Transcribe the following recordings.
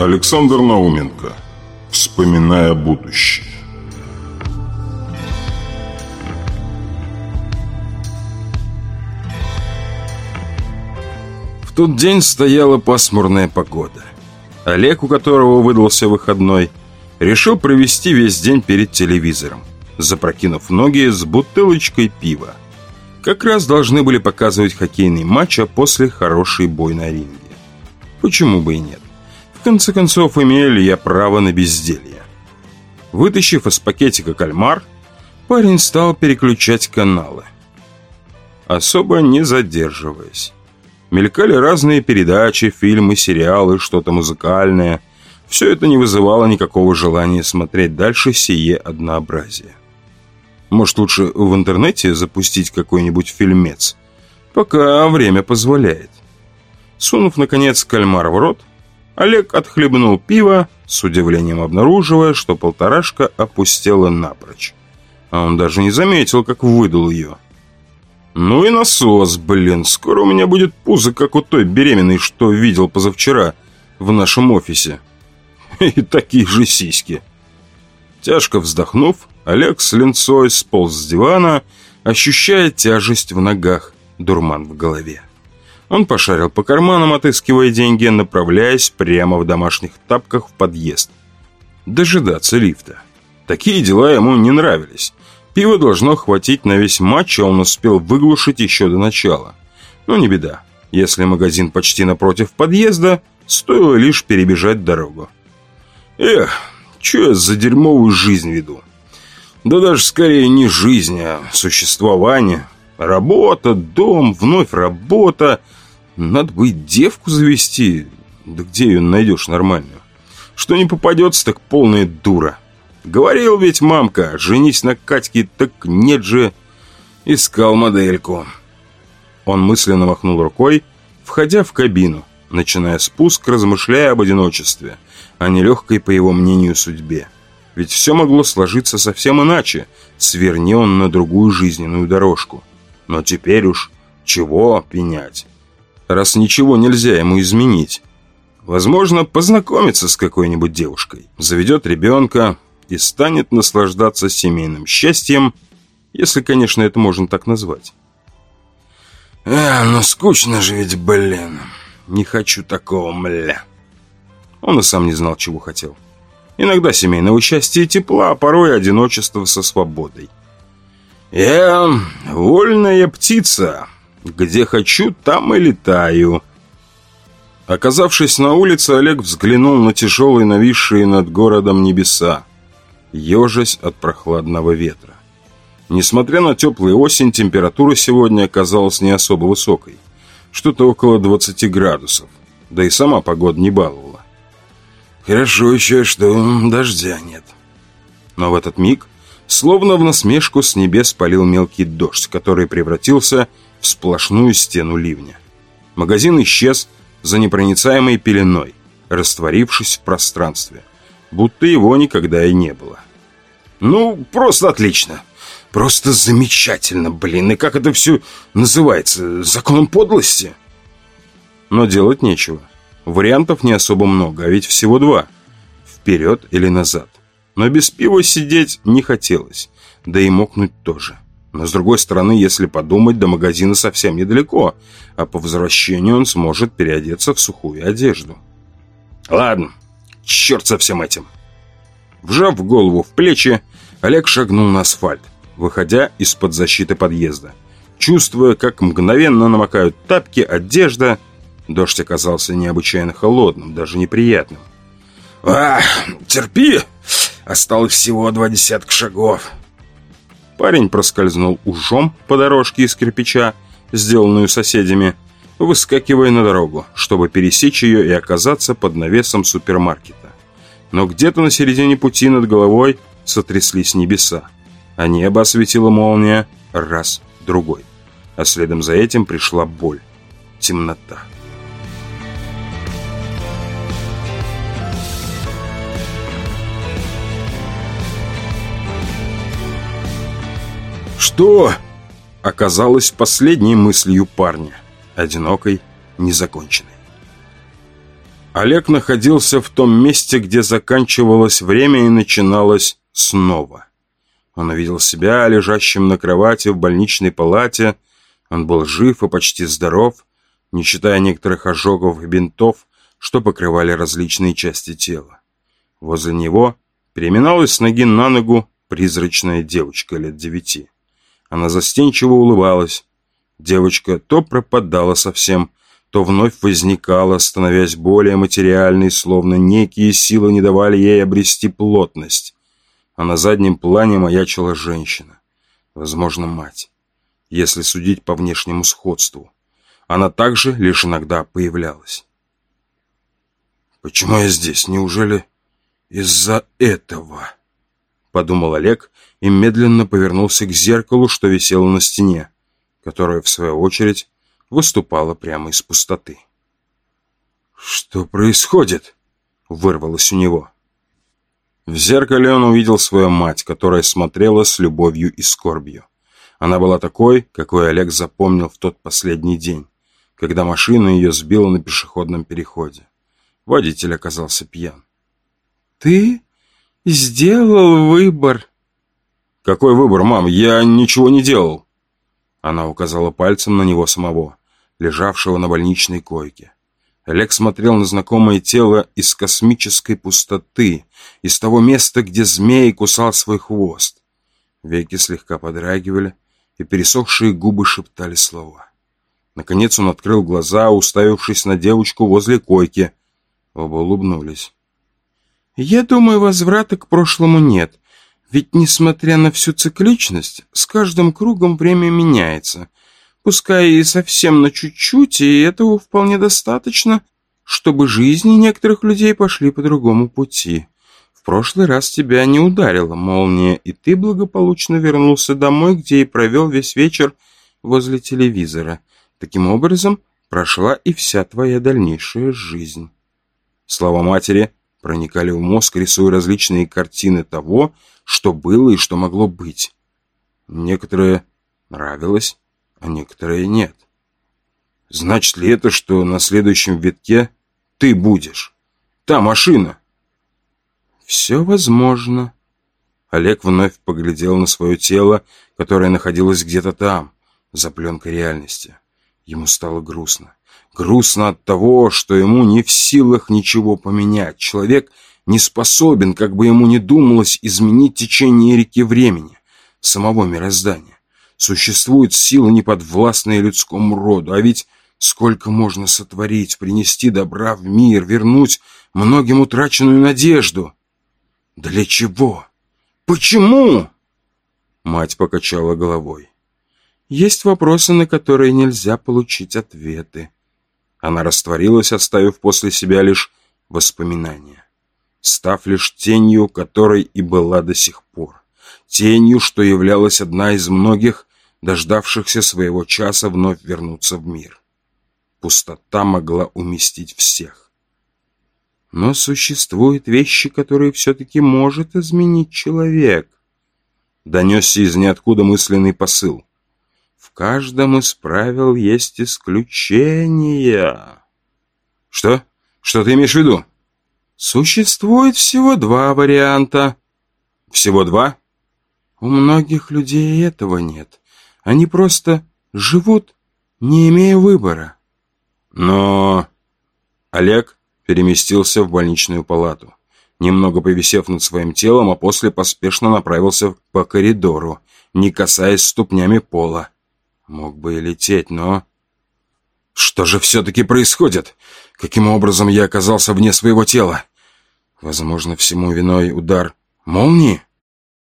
Александр Науменко. Вспоминая будущее. В тот день стояла пасмурная погода. Олег, у которого выдался выходной, решил провести весь день перед телевизором, запрокинув ноги с бутылочкой пива. Как раз должны были показывать хоккейный матч, а после хороший бой на ринге. Почему бы и нет? В конце концов, имею ли я право на безделье? Вытащив из пакетика кальмар, парень стал переключать каналы. Особо не задерживаясь. Мелькали разные передачи, фильмы, сериалы, что-то музыкальное. Все это не вызывало никакого желания смотреть дальше сие однообразие. Может, лучше в интернете запустить какой-нибудь фильмец? Пока время позволяет. Сунув, наконец, кальмар в рот, Олег отхлебнул пиво, с удивлением обнаруживая, что полторашка опустела напрочь. А он даже не заметил, как выдул ее. «Ну и насос, блин, скоро у меня будет пузо, как у той беременной, что видел позавчера в нашем офисе. И такие же сиськи». Тяжко вздохнув, Олег с линцой сполз с дивана, ощущая тяжесть в ногах, дурман в голове. Он пошарил по карманам, отыскивая деньги, направляясь прямо в домашних тапках в подъезд. Дожидаться лифта. Такие дела ему не нравились. Пива должно хватить на весь матч, а он успел выглушить еще до начала. Но не беда. Если магазин почти напротив подъезда, стоило лишь перебежать дорогу. Эх, что я за дерьмовую жизнь веду? Да даже скорее не жизнь, а существование. Работа, дом, вновь работа. Надо бы девку завести. Да где ее найдешь нормальную? Что не попадется, так полная дура. Говорил ведь мамка, женись на Катьке, так нет же. Искал модельку. Он мысленно махнул рукой, входя в кабину, начиная спуск, размышляя об одиночестве – а не легкой, по его мнению, судьбе. Ведь все могло сложиться совсем иначе, сверни он на другую жизненную дорожку. Но теперь уж чего пенять, раз ничего нельзя ему изменить. Возможно, познакомиться с какой-нибудь девушкой, заведет ребенка и станет наслаждаться семейным счастьем, если, конечно, это можно так назвать. «А, ну скучно же ведь, блин, не хочу такого, мля». Он и сам не знал, чего хотел. Иногда семейного счастья тепла, а порой одиночество со свободой. «Я вольная птица. Где хочу, там и летаю». Оказавшись на улице, Олег взглянул на тяжелые нависшие над городом небеса, ежась от прохладного ветра. Несмотря на теплую осень, температура сегодня оказалась не особо высокой. Что-то около 20 градусов. Да и сама погода не баловала. Хорошо еще, что дождя нет. Но в этот миг, словно в насмешку, с небес полил мелкий дождь, который превратился в сплошную стену ливня. Магазин исчез за непроницаемой пеленой, растворившись в пространстве, будто его никогда и не было. Ну, просто отлично. Просто замечательно, блин. И как это все называется? Законом подлости? Но делать нечего. Вариантов не особо много, а ведь всего два. Вперед или назад. Но без пива сидеть не хотелось. Да и мокнуть тоже. Но с другой стороны, если подумать, до магазина совсем недалеко, а по возвращению он сможет переодеться в сухую одежду. Ладно, черт со всем этим. Вжав голову в плечи, Олег шагнул на асфальт, выходя из-под защиты подъезда. Чувствуя, как мгновенно намокают тапки, одежда – Дождь оказался необычайно холодным, даже неприятным. «А, терпи! Осталось всего два десятка шагов!» Парень проскользнул ужом по дорожке из кирпича, сделанную соседями, выскакивая на дорогу, чтобы пересечь ее и оказаться под навесом супермаркета. Но где-то на середине пути над головой сотряслись небеса, а небо осветила молния раз, другой. А следом за этим пришла боль, темнота. «Что?» оказалось последней мыслью парня, одинокой, незаконченной. Олег находился в том месте, где заканчивалось время и начиналось снова. Он увидел себя лежащим на кровати в больничной палате. Он был жив и почти здоров, не считая некоторых ожогов и бинтов, что покрывали различные части тела. Возле него переминалась с ноги на ногу призрачная девочка лет девяти. Она застенчиво улыбалась. Девочка то пропадала совсем, то вновь возникала, становясь более материальной, словно некие силы не давали ей обрести плотность. А на заднем плане маячила женщина. Возможно, мать. Если судить по внешнему сходству. Она также лишь иногда появлялась. «Почему я здесь? Неужели из-за этого?» Подумал Олег и медленно повернулся к зеркалу, что висело на стене, которое, в свою очередь, выступало прямо из пустоты. «Что происходит?» — вырвалось у него. В зеркале он увидел свою мать, которая смотрела с любовью и скорбью. Она была такой, какой Олег запомнил в тот последний день, когда машина ее сбила на пешеходном переходе. Водитель оказался пьян. «Ты сделал выбор». «Какой выбор, мам? Я ничего не делал». Она указала пальцем на него самого, лежавшего на больничной койке. Олег смотрел на знакомое тело из космической пустоты, из того места, где змей кусал свой хвост. Веки слегка подрагивали, и пересохшие губы шептали слова. Наконец он открыл глаза, уставившись на девочку возле койки. Оба улыбнулись. «Я думаю, возврата к прошлому нет. Ведь, несмотря на всю цикличность, с каждым кругом время меняется. Пускай и совсем на чуть-чуть, и этого вполне достаточно, чтобы жизни некоторых людей пошли по другому пути. В прошлый раз тебя не ударила молния, и ты благополучно вернулся домой, где и провел весь вечер возле телевизора. Таким образом, прошла и вся твоя дальнейшая жизнь. Слова матери проникали в мозг, рисуя различные картины того, что было и что могло быть. Некоторые нравилось, а некоторые нет. Значит ли это, что на следующем витке ты будешь? Та машина? Все возможно. Олег вновь поглядел на свое тело, которое находилось где-то там, за пленкой реальности. Ему стало грустно. Грустно от того, что ему не в силах ничего поменять. Человек не способен, как бы ему ни думалось, изменить течение реки времени, самого мироздания. Существуют силы, неподвластные людскому роду, а ведь сколько можно сотворить, принести добра в мир, вернуть многим утраченную надежду. Для чего? Почему? Мать покачала головой. Есть вопросы, на которые нельзя получить ответы. Она растворилась, оставив после себя лишь воспоминания, став лишь тенью, которой и была до сих пор. Тенью, что являлась одна из многих, дождавшихся своего часа вновь вернуться в мир. Пустота могла уместить всех. Но существуют вещи, которые все-таки может изменить человек. Донесся из ниоткуда мысленный посыл. В каждом из правил есть исключения. Что? Что ты имеешь в виду? Существует всего два варианта. Всего два? У многих людей этого нет. Они просто живут, не имея выбора. Но... Олег переместился в больничную палату, немного повисев над своим телом, а после поспешно направился по коридору, не касаясь ступнями пола. Мог бы и лететь, но... Что же все-таки происходит? Каким образом я оказался вне своего тела? Возможно, всему виной удар молнии?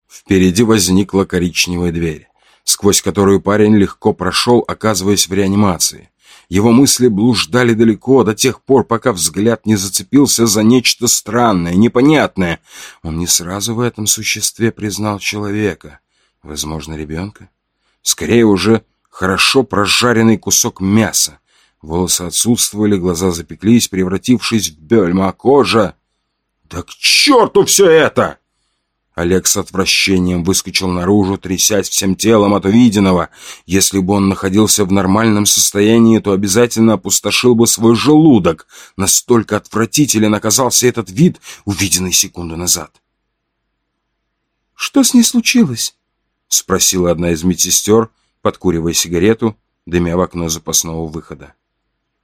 Впереди возникла коричневая дверь, сквозь которую парень легко прошел, оказываясь в реанимации. Его мысли блуждали далеко до тех пор, пока взгляд не зацепился за нечто странное, непонятное. Он не сразу в этом существе признал человека. Возможно, ребенка? Скорее уже хорошо прожаренный кусок мяса. Волосы отсутствовали, глаза запеклись, превратившись в бельма, а кожа... «Да к черту все это!» Олег с отвращением выскочил наружу, трясясь всем телом от увиденного. Если бы он находился в нормальном состоянии, то обязательно опустошил бы свой желудок. Настолько отвратителен оказался этот вид, увиденный секунду назад. «Что с ней случилось?» — спросила одна из медсестер, подкуривая сигарету, дымя в окно запасного выхода.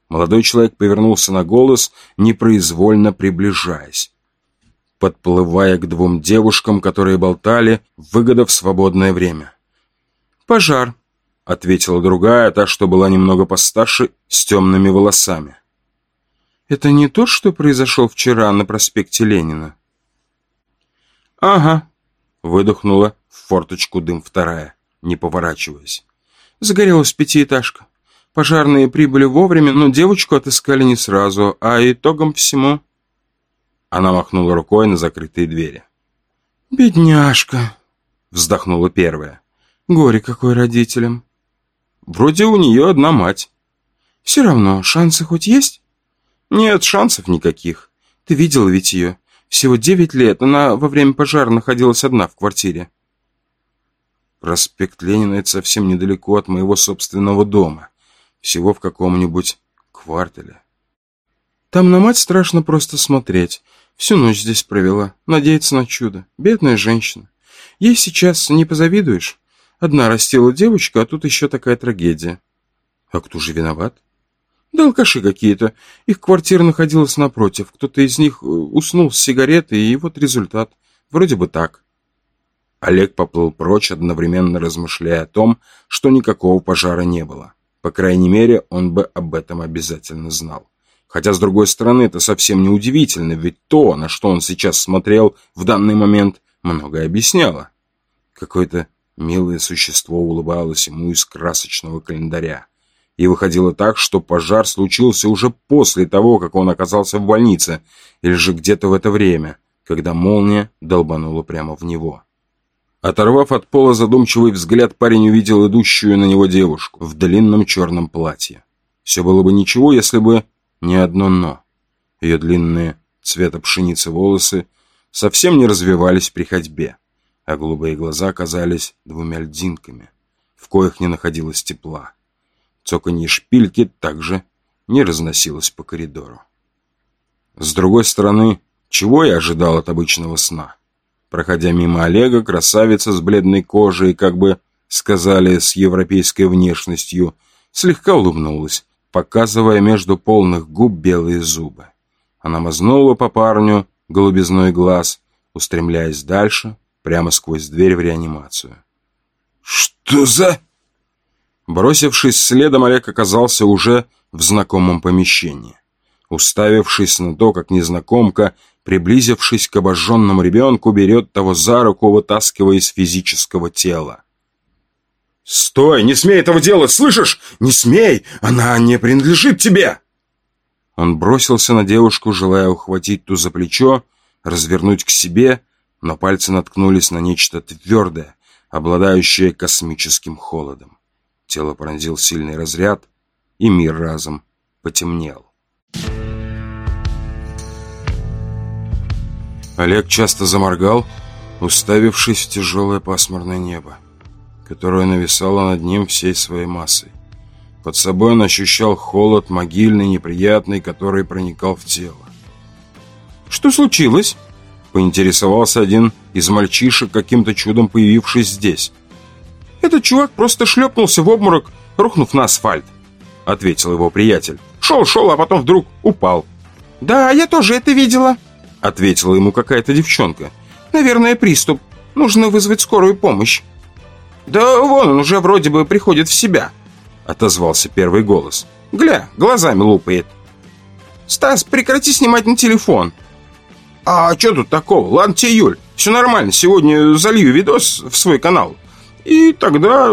Молодой человек повернулся на голос, непроизвольно приближаясь подплывая к двум девушкам, которые болтали, выгодав свободное время. «Пожар», — ответила другая, та, что была немного постарше, с темными волосами. «Это не то, что произошел вчера на проспекте Ленина?» «Ага», — выдохнула в форточку дым вторая, не поворачиваясь. «Загорелась пятиэтажка. Пожарные прибыли вовремя, но девочку отыскали не сразу, а итогом всему она махнула рукой на закрытые двери. «Бедняжка!» — вздохнула первая. «Горе какой родителям!» «Вроде у нее одна мать». «Все равно, шансы хоть есть?» «Нет, шансов никаких. Ты видела ведь ее? Всего девять лет. Она во время пожара находилась одна в квартире». Проспект Ленина — это совсем недалеко от моего собственного дома. Всего в каком-нибудь квартале. Там на мать страшно просто смотреть. Всю ночь здесь провела, надеется на чудо. Бедная женщина. Ей сейчас не позавидуешь. Одна растила девочку, а тут еще такая трагедия. А кто же виноват? Да алкаши какие-то. Их квартира находилась напротив. Кто-то из них э, уснул с сигаретой, и вот результат. Вроде бы так. Олег поплыл прочь, одновременно размышляя о том, что никакого пожара не было. По крайней мере, он бы об этом обязательно знал. Хотя, с другой стороны, это совсем не удивительно, ведь то, на что он сейчас смотрел в данный момент, многое объясняло. Какое-то милое существо улыбалось ему из красочного календаря. И выходило так, что пожар случился уже после того, как он оказался в больнице, или же где-то в это время, когда молния долбанула прямо в него. Оторвав от пола задумчивый взгляд, парень увидел идущую на него девушку в длинном черном платье. Все было бы ничего, если бы ни одно «но». Ее длинные цвета пшеницы волосы совсем не развивались при ходьбе, а голубые глаза казались двумя льдинками, в коих не находилось тепла. Цоканье шпильки также не разносилось по коридору. С другой стороны, чего я ожидал от обычного сна? Проходя мимо Олега, красавица с бледной кожей, как бы сказали, с европейской внешностью, слегка улыбнулась показывая между полных губ белые зубы. Она мазнула по парню голубизной глаз, устремляясь дальше, прямо сквозь дверь в реанимацию. «Что за...» Бросившись следом, Олег оказался уже в знакомом помещении. Уставившись на то, как незнакомка, приблизившись к обожженному ребенку, берет того за руку, вытаскивая из физического тела. «Стой! Не смей этого делать! Слышишь? Не смей! Она не принадлежит тебе!» Он бросился на девушку, желая ухватить ту за плечо, развернуть к себе, но пальцы наткнулись на нечто твердое, обладающее космическим холодом. Тело пронзил сильный разряд, и мир разом потемнел. Олег часто заморгал, уставившись в тяжелое пасмурное небо которая нависала над ним всей своей массой. Под собой он ощущал холод, могильный, неприятный, который проникал в тело. «Что случилось?» – поинтересовался один из мальчишек, каким-то чудом появившись здесь. «Этот чувак просто шлепнулся в обморок, рухнув на асфальт», – ответил его приятель. «Шел-шел, а потом вдруг упал». «Да, я тоже это видела», – ответила ему какая-то девчонка. «Наверное, приступ. Нужно вызвать скорую помощь». «Да вон он уже вроде бы приходит в себя», — отозвался первый голос. «Гля, глазами лупает». «Стас, прекрати снимать на телефон». «А что тут такого? Ладно тебе, Юль, все нормально. Сегодня залью видос в свой канал. И тогда...»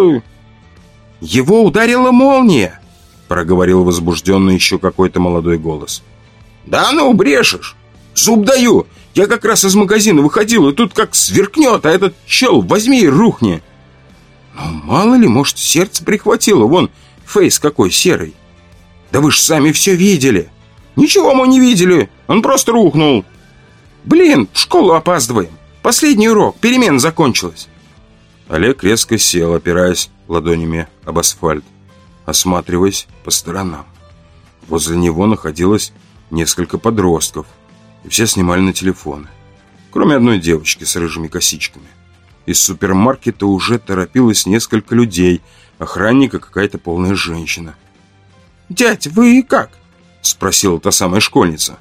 «Его ударила молния», — проговорил возбужденный еще какой-то молодой голос. «Да ну, брешешь! Зуб даю! Я как раз из магазина выходил, и тут как сверкнет, а этот чел возьми и рухни!» Ну, мало ли, может, сердце прихватило. Вон, фейс какой серый. Да вы ж сами все видели. Ничего мы не видели. Он просто рухнул. Блин, в школу опаздываем. Последний урок, перемена закончилась. Олег резко сел, опираясь ладонями об асфальт, осматриваясь по сторонам. Возле него находилось несколько подростков, все снимали на телефоны. Кроме одной девочки с рыжими косичками. Из супермаркета уже торопилось несколько людей, охранника какая-то полная женщина. «Дядь, вы как?» — спросила та самая школьница.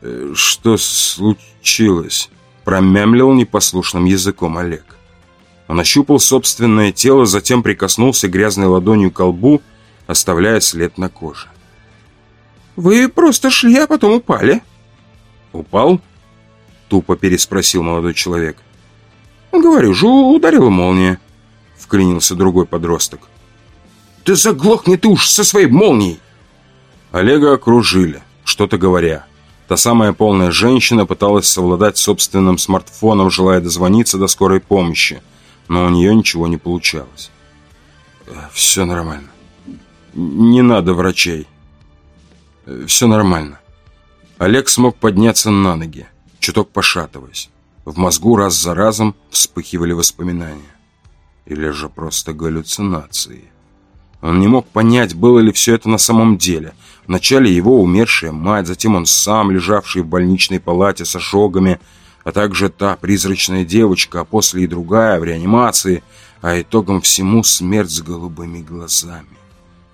«Э, «Что случилось?» — промямлил непослушным языком Олег. Он ощупал собственное тело, затем прикоснулся грязной ладонью к лбу, оставляя след на коже. «Вы просто шли, а потом упали». «Упал?» — тупо переспросил молодой человек. «Говорю же, ударила молния», — вклинился другой подросток. «Да заглохни ты уж со своей молнией!» Олега окружили, что-то говоря. Та самая полная женщина пыталась совладать собственным смартфоном, желая дозвониться до скорой помощи, но у нее ничего не получалось. «Э, «Все нормально. Не надо врачей», все нормально. Олег смог подняться на ноги, чуток пошатываясь. В мозгу раз за разом вспыхивали воспоминания. Или же просто галлюцинации. Он не мог понять, было ли все это на самом деле. Вначале его умершая мать, затем он сам, лежавший в больничной палате с ожогами, а также та призрачная девочка, а после и другая в реанимации, а итогом всему смерть с голубыми глазами,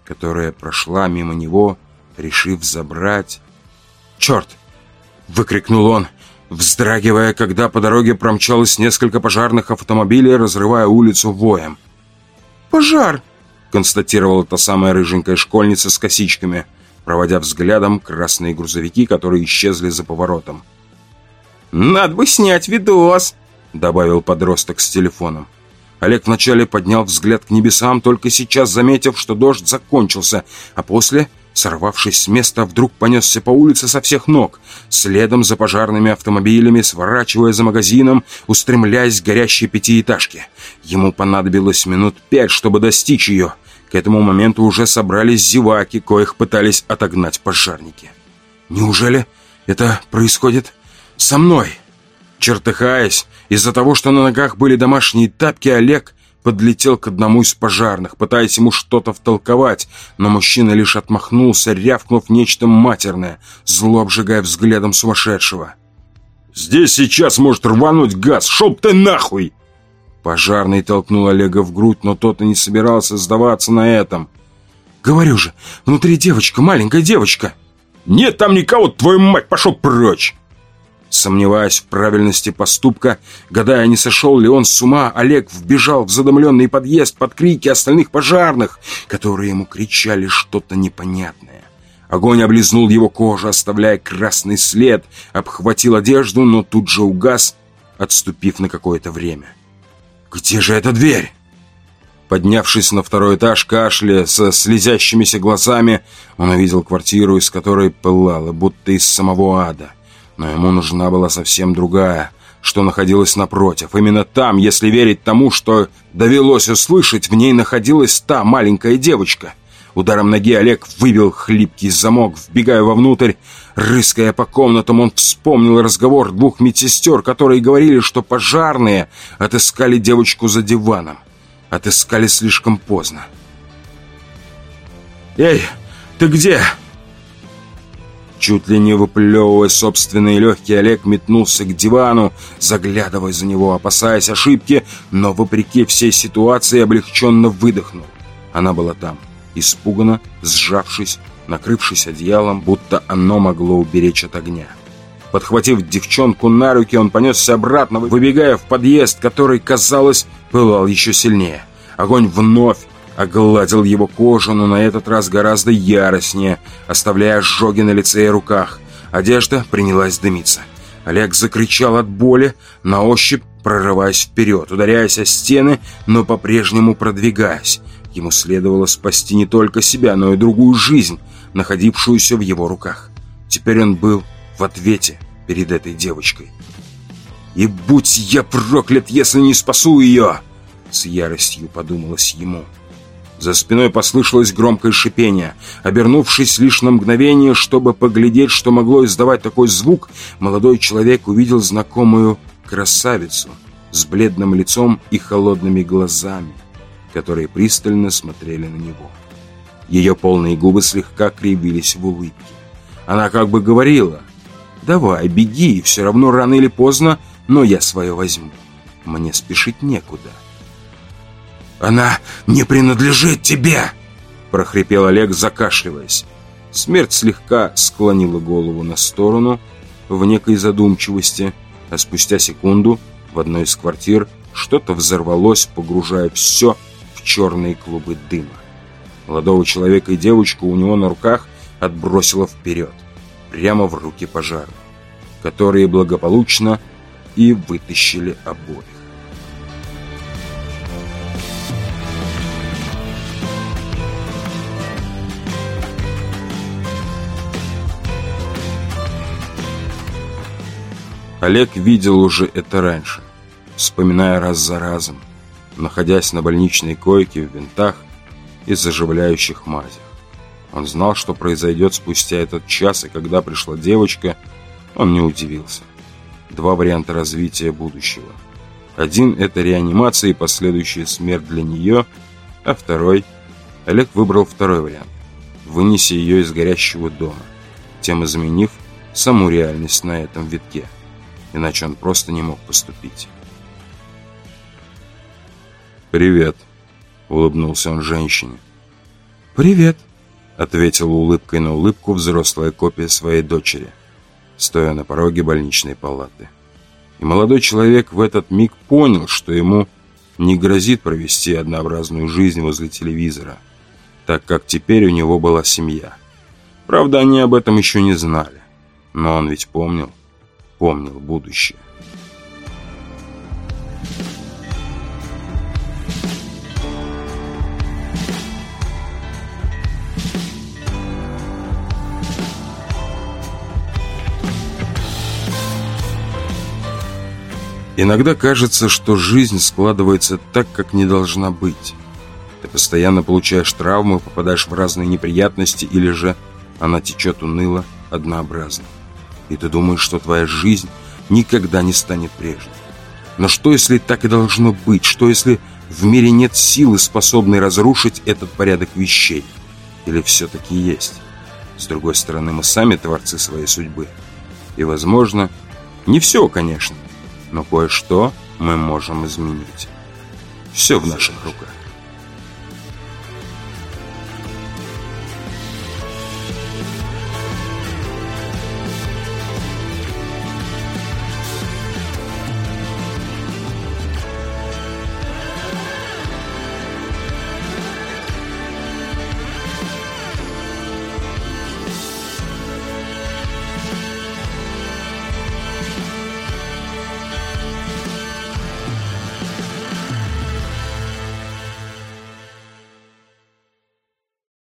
которая прошла мимо него решив забрать... «Черт!» — выкрикнул он, вздрагивая, когда по дороге промчалось несколько пожарных автомобилей, разрывая улицу воем. «Пожар!» — констатировала та самая рыженькая школьница с косичками, проводя взглядом красные грузовики, которые исчезли за поворотом. «Надо бы снять видос!» — добавил подросток с телефоном. Олег вначале поднял взгляд к небесам, только сейчас заметив, что дождь закончился, а после Сорвавшись с места, вдруг понесся по улице со всех ног, следом за пожарными автомобилями, сворачивая за магазином, устремляясь к горящей пятиэтажке. Ему понадобилось минут пять, чтобы достичь ее. К этому моменту уже собрались зеваки, коих пытались отогнать пожарники. Неужели это происходит со мной? Чертыхаясь, из-за того, что на ногах были домашние тапки, Олег подлетел к одному из пожарных, пытаясь ему что-то втолковать, но мужчина лишь отмахнулся, рявкнув нечто матерное, зло обжигая взглядом сумасшедшего. «Здесь сейчас может рвануть газ! Шел ты нахуй!» Пожарный толкнул Олега в грудь, но тот и не собирался сдаваться на этом. «Говорю же, внутри девочка, маленькая девочка!» «Нет там никого, твою мать, пошел прочь!» Сомневаясь в правильности поступка, гадая, не сошел ли он с ума, Олег вбежал в задымленный подъезд под крики остальных пожарных, которые ему кричали что-то непонятное. Огонь облизнул его кожу, оставляя красный след, обхватил одежду, но тут же угас, отступив на какое-то время. «Где же эта дверь?» Поднявшись на второй этаж, кашля со слезящимися глазами, он увидел квартиру, из которой пылало, будто из самого ада — но ему нужна была совсем другая, что находилась напротив. Именно там, если верить тому, что довелось услышать, в ней находилась та маленькая девочка. Ударом ноги Олег выбил хлипкий замок, вбегая вовнутрь. Рыская по комнатам, он вспомнил разговор двух медсестер, которые говорили, что пожарные отыскали девочку за диваном. Отыскали слишком поздно. «Эй, ты где?» Чуть ли не выплевывая собственные легкие, Олег метнулся к дивану, заглядывая за него, опасаясь ошибки, но, вопреки всей ситуации, облегченно выдохнул. Она была там, испуганно, сжавшись, накрывшись одеялом, будто оно могло уберечь от огня. Подхватив девчонку на руки, он понесся обратно, выбегая в подъезд, который, казалось, пылал еще сильнее. Огонь вновь огладил его кожу, но на этот раз гораздо яростнее, оставляя ожоги на лице и руках. Одежда принялась дымиться. Олег закричал от боли, на ощупь прорываясь вперед, ударяясь о стены, но по-прежнему продвигаясь. Ему следовало спасти не только себя, но и другую жизнь, находившуюся в его руках. Теперь он был в ответе перед этой девочкой. «И будь я проклят, если не спасу ее!» С яростью подумалось ему. За спиной послышалось громкое шипение. Обернувшись лишь на мгновение, чтобы поглядеть, что могло издавать такой звук, молодой человек увидел знакомую красавицу с бледным лицом и холодными глазами, которые пристально смотрели на него. Ее полные губы слегка кривились в улыбке. Она как бы говорила, «Давай, беги, все равно рано или поздно, но я свое возьму. Мне спешить некуда». «Она не принадлежит тебе!» прохрипел Олег, закашливаясь. Смерть слегка склонила голову на сторону в некой задумчивости, а спустя секунду в одной из квартир что-то взорвалось, погружая все в черные клубы дыма. Молодого человека и девочку у него на руках отбросило вперед, прямо в руки пожара, которые благополучно и вытащили обоих. Олег видел уже это раньше, вспоминая раз за разом, находясь на больничной койке в винтах и заживляющих мазях. Он знал, что произойдет спустя этот час, и когда пришла девочка, он не удивился. Два варианта развития будущего. Один – это реанимация и последующая смерть для нее, а второй – Олег выбрал второй вариант – вынеси ее из горящего дома, тем изменив саму реальность на этом витке – иначе он просто не мог поступить. «Привет», — улыбнулся он женщине. «Привет», — ответила улыбкой на улыбку взрослая копия своей дочери, стоя на пороге больничной палаты. И молодой человек в этот миг понял, что ему не грозит провести однообразную жизнь возле телевизора, так как теперь у него была семья. Правда, они об этом еще не знали, но он ведь помнил помнил будущее. Иногда кажется, что жизнь складывается так, как не должна быть. Ты постоянно получаешь травмы, попадаешь в разные неприятности, или же она течет уныло, однообразно и ты думаешь, что твоя жизнь никогда не станет прежней. Но что, если так и должно быть? Что, если в мире нет силы, способной разрушить этот порядок вещей? Или все-таки есть? С другой стороны, мы сами творцы своей судьбы. И, возможно, не все, конечно, но кое-что мы можем изменить. Все в наших руках.